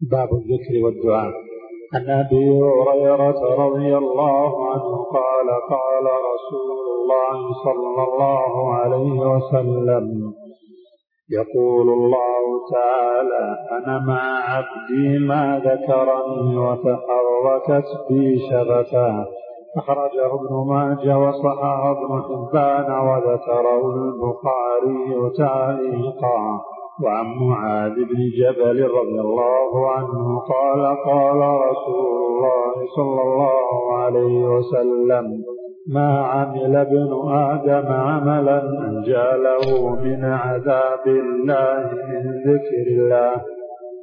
باب الذكر والدعاء. عن أبي هريرة رضي الله عنه قال قال رسول الله صلى الله عليه وسلم يقول الله تعالى أنا مع عبدي ما ذكرني وتحركت بي شفتاه أخرجه ابن ماجه وصححه ابن حبان وذكره البخاري تعليقا. وعن معاذ بن جبل رضي الله عنه قال قال رسول الله صلى الله عليه وسلم ما عمل ابن آدم عملا أنجى له من عذاب الله من ذكر الله.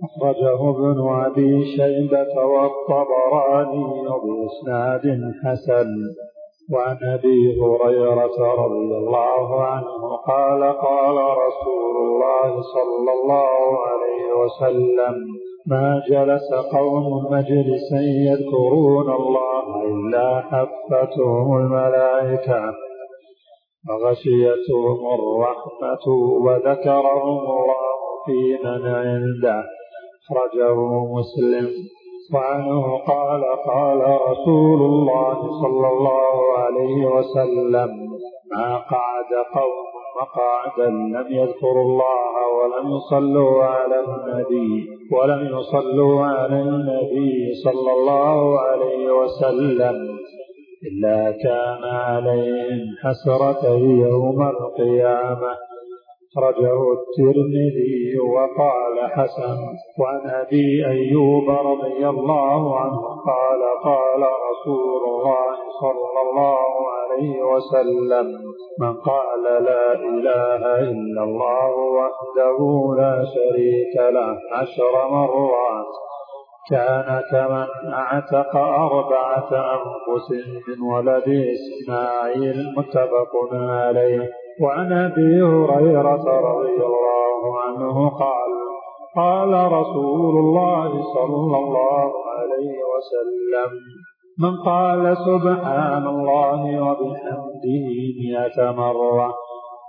أخرجه ابن أبي شيبة والطبراني بإسناد حسن. وعن أبي هريرة رضي الله عنه قال قال رسول الله صلى الله عليه وسلم ما جلس قوم مجلسا يذكرون الله إلا حفتهم الملائكة وغشيتهم الرحمة وذكرهم الله في من عنده. أخرجه مسلم. وعنه قال قال رسول الله صلى الله عليه وسلم ما قعد قوم مقعدا لم يذكروا الله ولم يصلوا على النبي ولم يصلوا على النبي صلى الله عليه وسلم إلا كان عليهم حسرة يوم القيامة. أخرجه الترمذي وقال حسن وعن أبي أيوب رضي الله عنه قال قال رسول الله صلى الله عليه وسلم من قال لا إله إلا الله وحده لا شريك له عشر مرات كان كمن أعتق أربعة أنفس من ولد إسماعيل متفق عليه. وعن أبي هريرة رضي الله عنه قال قال رسول الله صلى الله عليه وسلم من قال سبحان الله وبحمده مئة مرة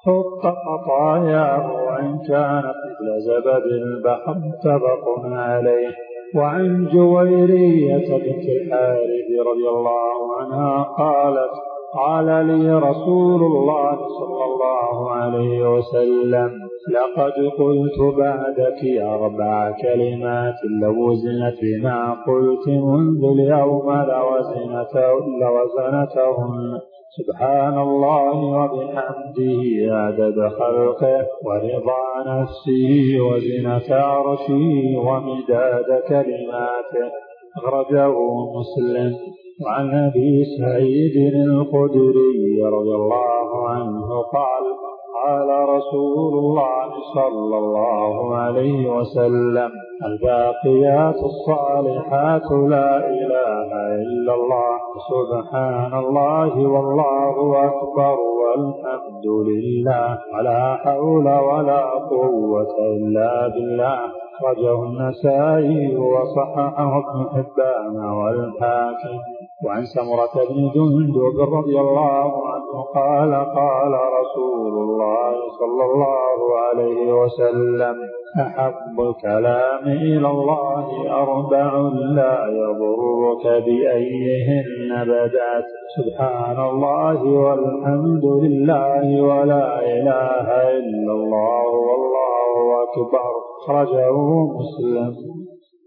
حط خطاياه وإن كانت مثل زبد البحر متفق عليه وعن جويرية بنت الحارث رضي الله عنها قالت قال لي رسول الله صلى الله عليه وسلم لقد قلت بعدك أربع كلمات لو وزنت بما قلت منذ اليوم لوزنتهن. سبحان الله وبحمده عدد خلقه ورضا نفسه وزنة عرشه ومداد كلماته. أخرجه مسلم وعن أبي سعيد الخدري رضي الله عنه قال قال رسول الله صلى الله عليه وسلم الباقيات الصالحات لا إله إلا الله سبحان الله والله أكبر والحمد لله ولا حول ولا قوة إلا بالله. أخرجه النسائي وصححه ابن حبان والحاكم. وعن سمرة بن جندب رضي الله عنه قال قال رسول الله صلى الله عليه وسلم أحب الكلام إلى الله أربع لا يضرك بأيهن بدأت سبحان الله والحمد لله ولا إله إلا الله والله أكبر. أخرجه مسلم.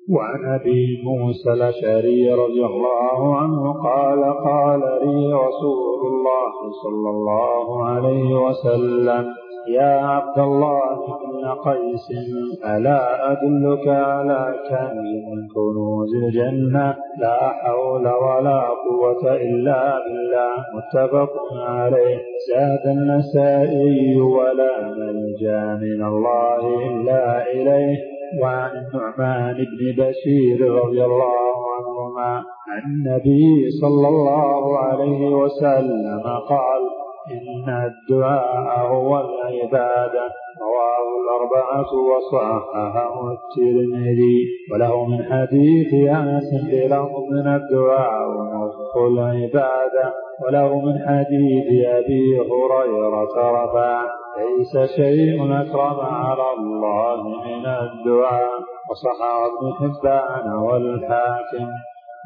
وعن أبي موسى الأشعري رضي الله عنه قال قال لي رسول الله صلى الله عليه وسلم يا عبد الله بن قيس ألا أدلك على كنز من كنوز الجنة؟ لا حول ولا قوة إلا بالله. متفق عليه. زاد النسائي ولا ملجأ من الله إلا إليه. وعن النعمان بن بشير رضي الله عنهما عن النبي صلى الله عليه وسلم قال إن الدعاء هو العبادة. الأربعة وصححه الترمذي وله من حديث أنس بلفظ من الدعاء ونصف العبادة وله من حديث أبي هريرة رفع ليس شيء أكرم على الله من الدعاء. وصحى ابن حبان والحاكم.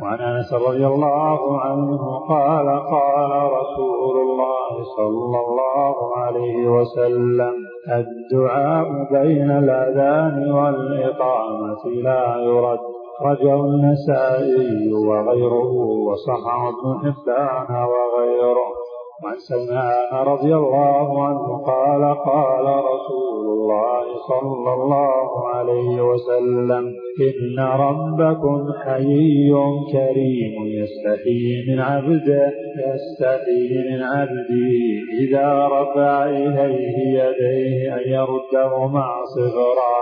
وعن أنس رضي الله عنه قال قال رسول الله صلى الله عليه وسلم الدعاء بين الأذان والإقامة لا يرد. رجع النسائي وغيره وصحى ابن حبان وغيره. وعن سلمان رضي الله عنه قال قال رسول الله صلى الله عليه وسلم إن ربكم حيي كريم يستحي من عبده يستحي من عبده إذا رفع إليه يديه أن يردهما صغرا.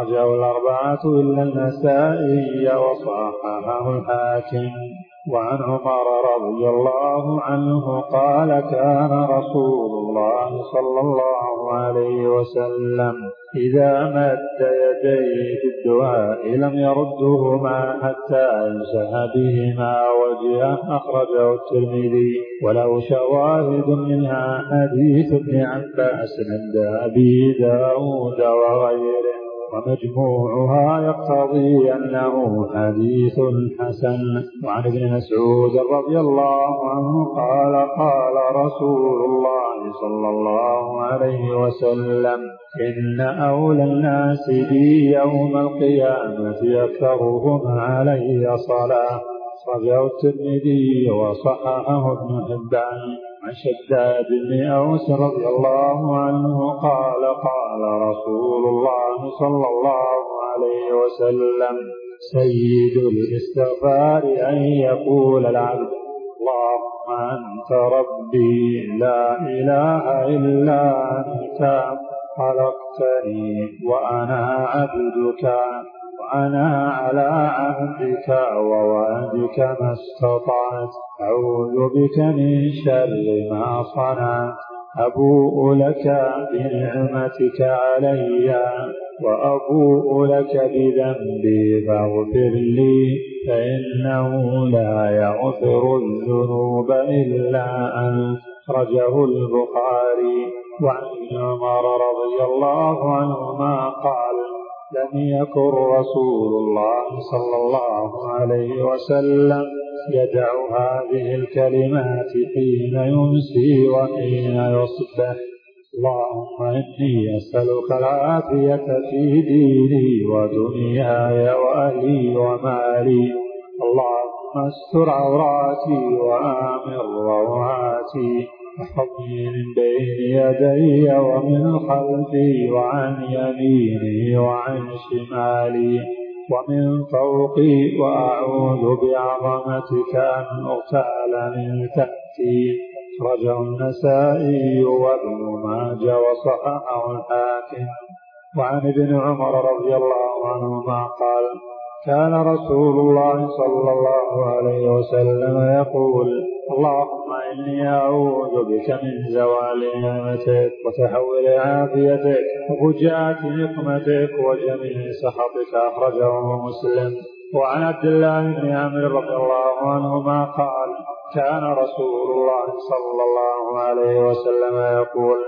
رجعوا الأربعة إلا النسائي وصححه الحاكم. وعن عمر رضي الله عنه قال كان رسول الله صلى الله عليه وسلم إذا مد يديه في الدعاء لم يردهما حتى يمسح بهما وجهه أخرجه الترمذي. وله شواهد منها حديث ابن عباس عند أبي داود وغيره. ومجموعها يقتضي أنه حديث حسن. وعن ابن مسعود رضي الله عنه قال قال رسول الله صلى الله عليه وسلم إن أولى الناس بي يوم القيامة أكثرهم علي صلاة. أخرجه الترمذي وصححه ابن حبان. عن شداد بن أوس رضي الله عنه قال قال رسول الله صلى الله عليه وسلم سيد الاستغفار أن يقول العبد اللهم أنت ربي لا إله إلا أنت خلقتني وأنا عبدك. وأنا على عهدك ووعدك ما استطعت. أعوذ بك من شر ما صنعت. أبوء لك بنعمتك علي وأبوء لك بذنبي فاغفر لي فإنه لا يغفر الذنوب إلا أنت. أخرجه البخاري وعن عمر رضي الله عنهما قال لم يكن رسول الله صلى الله عليه وسلم يدع هذه الكلمات حين يمسي وحين يصبح. اللهم إني أسألك العافية في ديني ودنياي وأهلي ومالي. اللهم استر عوراتي وآمن روعاتي من بين يدي ومن خلفي وعن يميني وعن شمالي ومن فوقي وأعوذ بعظمتك أن أغتال من تحتي أخرجه النسائي وابن ماجه وصححه الحاكم. وعن ابن عمر رضي الله عنهما قال كان رسول الله صلى الله عليه وسلم يقول اللهم إني أعوذ بك من زوال نعمتك وتحول عافيتك وفجاءة نقمتك وجميع سخطك أخرجه مسلم. وعن عبد الله بن عمرو رضي الله عنهما قال كان رسول الله صلى الله عليه وسلم يقول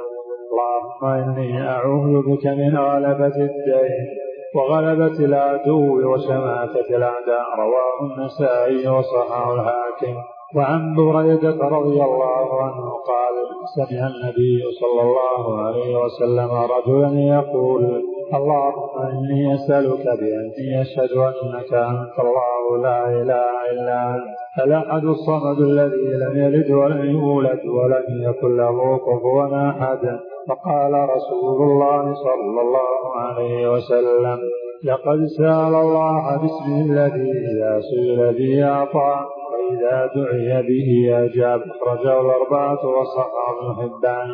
اللهم إني أعوذ بك من غلبة الدين وغلبة العدو وشماتة الأعداء رواه النسائي وصححه الحاكم. وعن بريدة رضي الله عنه قال سمع النبي صلى الله عليه وسلم رجلا يقول اللهم إني أسألك بأني أشهد أنك أنت الله لا إله إلا أنت. الأحد الصمد الذي لم يلد ولم يولد ولم يكن له كفوا أحد. فقال رسول الله صلى الله عليه وسلم لقد سأل الله باسمه الذي إذا سئل به أعطى وإذا دعي به أجاب. أخرجه الأربعة وصححه حبان.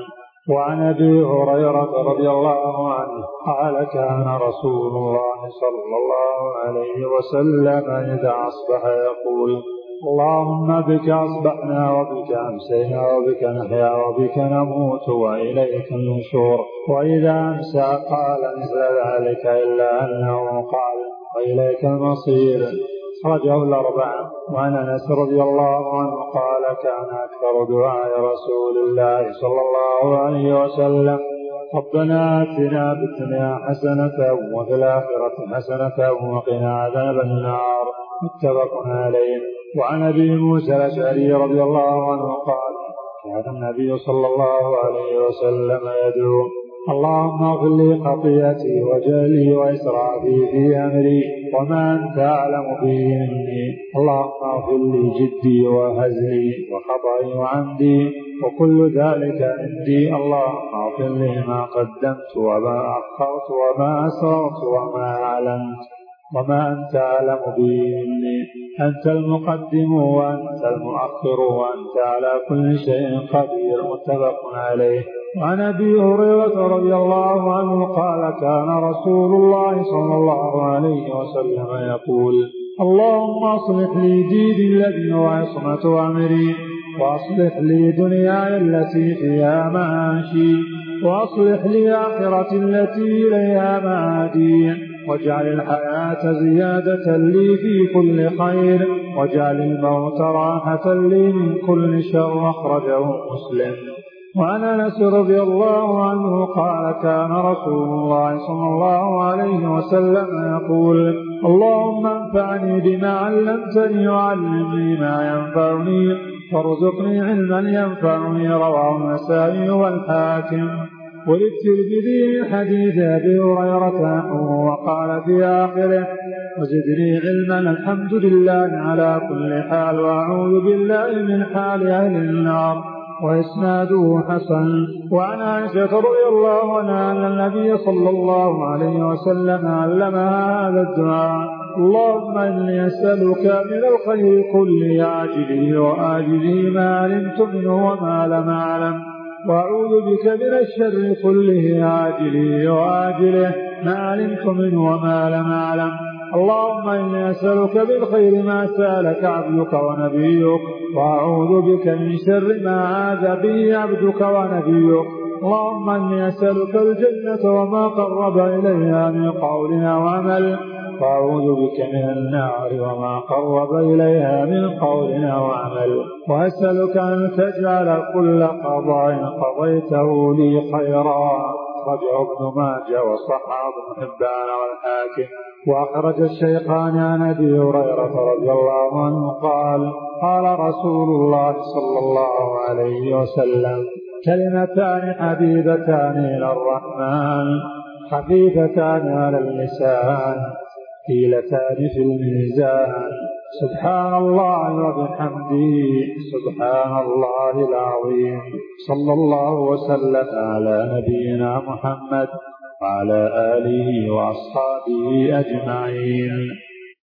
وعن أبي هريرة رضي الله عنه قال كان رسول الله صلى الله عليه وسلم إذا أصبح يقول اللهم بك أصبحنا وبك أمسينا وبك نحيا وبك نموت وإليك النشور. وإذا أمسى قال مثل ذلك إلا أنه قال وإليك المصير. أخرجه الأربعة وعن أنس رضي الله عنه قال كان أكثر دعاء رسول الله صلى الله عليه وسلم. ربنا آتنا في الدنيا حسنة وفي الآخرة حسنة وقنا عذاب النار. متفق عليه. وعن أبي موسى الأشعري رضي الله عنه قال كان النبي صلى الله عليه وسلم يدعو اللهم اغفر لي خطيئتي وجهلي وإسرافي في أمري وما أنت أعلم به مني. اللهم اغفر لي جدي وهزلي وخطئي وعمدي وكل ذلك عندي. اللهم اغفر لي ما قدمت وما أخرت وما أسررت وما أعلنت. وما أنت أعلم به مني أنت المقدم وأنت المؤخر وأنت على كل شيء قدير متفق عليه. وعن أبي هريرة رضي الله عنه قال كان رسول الله صلى الله عليه وسلم يقول اللهم أصلح لي ديني الذي هو عصمة أمري وأصلح لي دنياي التي فيها معاشي وأصلح لي آخرتي التي إليها معادي. واجعل الحياة زيادة لي في كل خير واجعل الموت راحة لي من كل شر أخرجه مسلم. وعن انس رضي الله عنه قال كان رسول الله صلى الله عليه وسلم يقول اللهم انفعني بما علمتني وعلمني ما ينفعني وارزقني علما ينفعني رواه النسائي والحاكم. وللترمذي من حديث أبي هريرة نحوه وقال في آخره وزدني علما الحمد لله على كل حال وأعوذ بالله من حال أهل النار وإسناده حسن. وعن عائشة رضي الله عنها أن النبي صلى الله عليه وسلم علمها هذا الدعاء اللهم إني أسألك من الخير كله عاجله وآجله ما علمت منه وما لم أعلم. وأعوذ بك من الشر كله عاجله وآجله. ما علمت منه وما لم أعلم. اللهم إني أسألك بالخير ما سألك عبدك ونبيك وأعوذ بك من شر ما عاد به عبدك ونبيك. اللهم إني أسألك الجنة وما قرب إليها من قول أو عمل وأعوذ بك من النار وما قرب إليها من قول أو عمل. وأسألك أن تجعل كل قضاء قضيته لي خيرا. أخرجه ابن ماجه وصححه ابن حبان والحاكم. وأخرج الشيخان عن أبي هريرة رضي الله عنه قال قال رسول الله صلى الله عليه وسلم كلمتان حبيبتان إلى الرحمن خفيفتان على اللسان ثقيلتان في الميزان. سبحان الله وبحمده سبحان الله العظيم. صلى الله وسلم على نبينا محمد وعلى آله وأصحابه أجمعين.